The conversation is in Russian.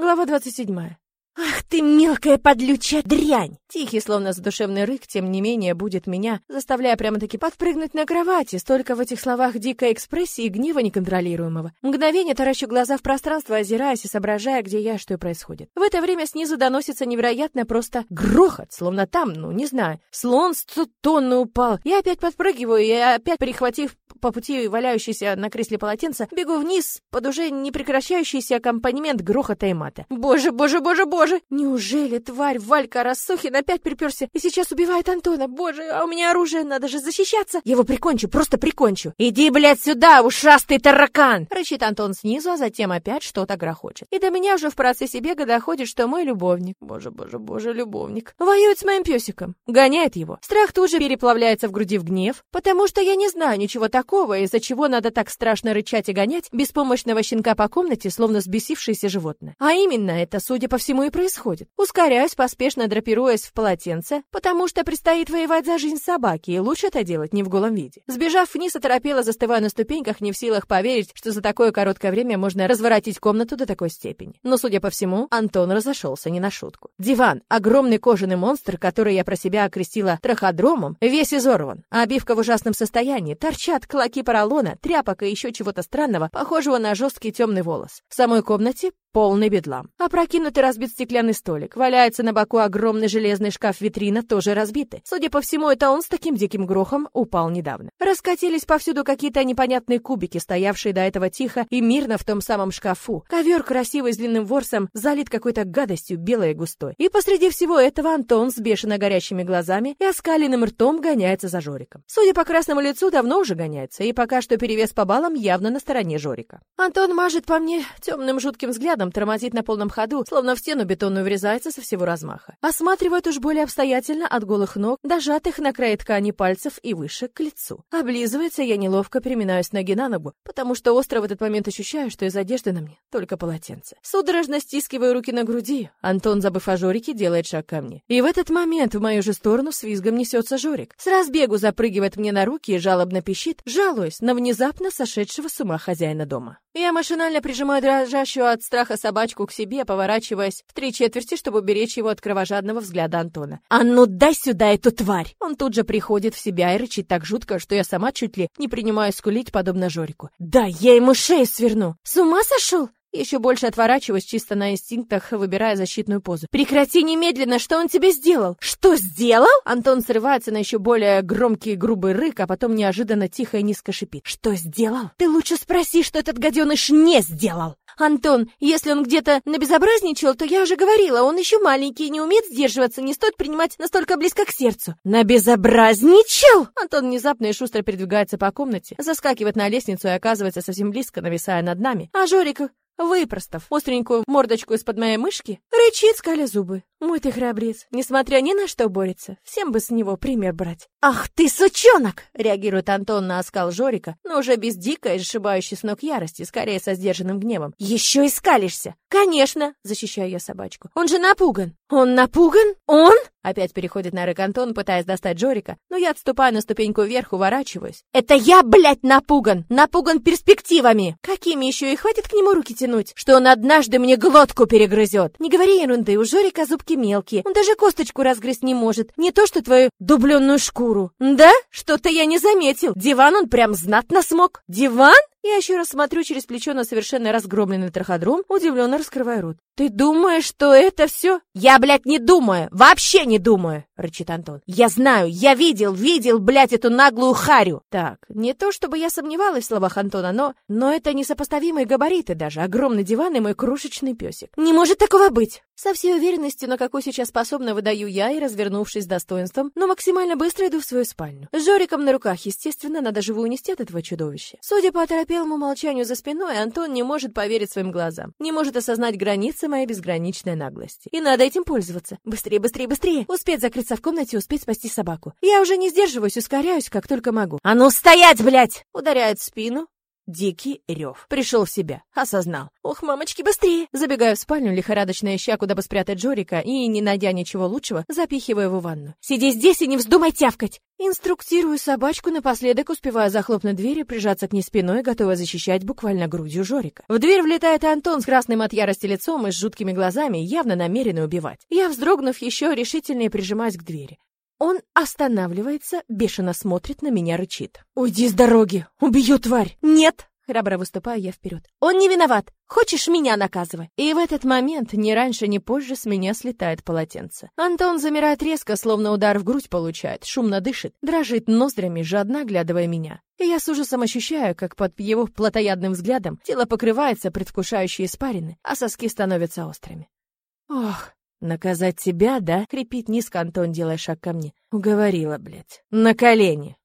Глава 27. «Ах ты, мелкая подлючая дрянь!» Тихий, словно задушевный рык, тем не менее, будет меня, заставляя прямо-таки подпрыгнуть на кровати. Столько в этих словах дикой экспрессии и гнева неконтролируемого. Мгновение таращу глаза в пространство, озираясь и соображая, где я, что происходит. В это время снизу доносится невероятно просто грохот, словно там, ну, не знаю, слон с тонны упал. Я опять подпрыгиваю, и опять, перехватив по пути валяющийся на кресле полотенце, бегу вниз под уже не прекращающийся аккомпанемент грохота и мата. Боже, боже, боже, боже! Неужели тварь Валька Рассухин опять приперся и сейчас убивает Антона? Боже, а у меня оружие, надо же защищаться! Его прикончу, просто прикончу! Иди, блядь, сюда, ушастый таракан! Рычит Антон снизу, а затем опять что-то грохочет. И до меня уже в процессе бега доходит, что мой любовник, боже, боже, боже, любовник, воюет с моим песиком, гоняет его. Страх тут же переплавляется в груди в гнев, потому что я не знаю ничего такого, такого, из-за чего надо так страшно рычать и гонять беспомощного щенка по комнате, словно взбесившееся животное. А именно это, судя по всему, и происходит. Ускоряюсь, поспешно драпируясь в полотенце, потому что предстоит воевать за жизнь собаки, и лучше это делать не в голом виде. Сбежав вниз, оторопела, застывая на ступеньках, не в силах поверить, что за такое короткое время можно разворотить комнату до такой степени. Но, судя по всему, Антон разошелся не на шутку. Диван, огромный кожаный монстр, который я про себя окрестила траходромом, весь изорван, обивка в ужасном состоянии, торчат клоки поролона, тряпок и еще чего-то странного, похожего на жесткий темный волос. В самой комнате Полный бедлам. Опрокинутый разбит стеклянный столик. Валяется на боку огромный железный шкаф-витрина, тоже разбитый. Судя по всему, это он с таким диким грохом упал недавно. Раскатились повсюду какие-то непонятные кубики, стоявшие до этого тихо и мирно в том самом шкафу. Ковер красивый с длинным ворсом залит какой-то гадостью, белой и густой. И посреди всего этого Антон с бешено горящими глазами и оскаленным ртом гоняется за Жориком. Судя по красному лицу, давно уже гоняется, и пока что перевес по баллам явно на стороне Жорика. Антон мажет по мне темным жутким взглядом, взглядом, тормозит на полном ходу, словно в стену бетонную врезается со всего размаха. Осматривает уж более обстоятельно от голых ног, дожатых на край ткани пальцев и выше к лицу. Облизывается, я неловко переминаюсь ноги на ногу, потому что остро в этот момент ощущаю, что из одежды на мне только полотенце. Судорожно стискиваю руки на груди. Антон, забыв о Жорике, делает шаг ко мне. И в этот момент в мою же сторону с визгом несется Жорик. С разбегу запрыгивает мне на руки и жалобно пищит, жалуясь на внезапно сошедшего с ума хозяина дома. Я машинально прижимаю дрожащую от страха собачку к себе, поворачиваясь в три четверти, чтобы беречь его от кровожадного взгляда Антона. «А ну дай сюда эту тварь!» Он тут же приходит в себя и рычит так жутко, что я сама чуть ли не принимаю скулить, подобно Жорику. «Да, я ему шею сверну! С ума сошел?» Еще больше отворачиваюсь, чисто на инстинктах, выбирая защитную позу. «Прекрати немедленно! Что он тебе сделал?» «Что сделал?» Антон срывается на еще более громкий грубый рык, а потом неожиданно тихо и низко шипит. «Что сделал? Ты лучше спроси, что этот гаденыш не сделал!» «Антон, если он где-то набезобразничал, то я уже говорила, он еще маленький и не умеет сдерживаться, не стоит принимать настолько близко к сердцу». «Набезобразничал?» Антон внезапно и шустро передвигается по комнате, заскакивает на лестницу и оказывается совсем близко, нависая над нами. А Жорик Выпростав остренькую мордочку из-под моей мышки, рычит, скаля зубы. Мой ты храбрец, несмотря ни на что борется. Всем бы с него пример брать. «Ах ты, сучонок!» — реагирует Антон на оскал Жорика, но уже без дикой, сшибающей с ног ярости, скорее со сдержанным гневом. «Еще и скалишься!» «Конечно!» — защищаю я собачку. «Он же напуган!» «Он напуган? Он?» Опять переходит на рык Антон, пытаясь достать Жорика, но я отступаю на ступеньку вверх, уворачиваюсь. «Это я, блядь, напуган! Напуган перспективами! Какими еще и хватит к нему руки тянуть, что он однажды мне глотку перегрызет? Не говори ерунды, у Жорика зубки мелкие, он даже косточку разгрызть не может, не то что твою дубленную шкуру. Да? Что-то я не заметил. Диван он прям знатно смог. Диван? Я еще раз смотрю через плечо на совершенно разгромленный траходром, удивленно раскрывая рот. «Ты думаешь, что это все?» «Я, блядь, не думаю! Вообще не думаю!» — рычит Антон. «Я знаю! Я видел, видел, блядь, эту наглую харю!» Так, не то чтобы я сомневалась в словах Антона, но... Но это несопоставимые габариты даже. Огромный диван и мой крошечный песик. «Не может такого быть!» Со всей уверенностью, на какой сейчас способна, выдаю я и, развернувшись с достоинством, но максимально быстро иду в свою спальню. С Жориком на руках, естественно, надо живо унести от этого чудовища. Судя по оторопелому молчанию за спиной, Антон не может поверить своим глазам, не может осознать границы моей безграничной наглости. И надо этим пользоваться. Быстрее, быстрее, быстрее! Успеть закрыться в комнате, успеть спасти собаку. Я уже не сдерживаюсь, ускоряюсь, как только могу. «А ну стоять, блядь!» Ударяет в спину, Дикий рев. Пришел в себя, осознал. Ох, мамочки, быстрее! Забегаю в спальню, лихорадочно ища, куда бы спрятать Джорика, и, не найдя ничего лучшего, запихиваю его в ванну. Сиди здесь и не вздумай тявкать! Инструктирую собачку, напоследок успевая захлопнуть дверь и прижаться к ней спиной, готовая защищать буквально грудью Жорика. В дверь влетает Антон с красным от ярости лицом и с жуткими глазами, явно намеренный убивать. Я, вздрогнув, еще решительнее прижимаюсь к двери. Он останавливается, бешено смотрит на меня, рычит. «Уйди с дороги! Убью, тварь!» «Нет!» Храбро выступаю я вперед. «Он не виноват! Хочешь, меня наказывай!» И в этот момент, ни раньше, ни позже, с меня слетает полотенце. Антон замирает резко, словно удар в грудь получает, шумно дышит, дрожит ноздрями, жадно оглядывая меня. И я с ужасом ощущаю, как под его плотоядным взглядом тело покрывается предвкушающей испарины, а соски становятся острыми. Ох, «Наказать тебя, да?» — крепит низко Антон, делая шаг ко мне. Уговорила, блядь. «На колени!»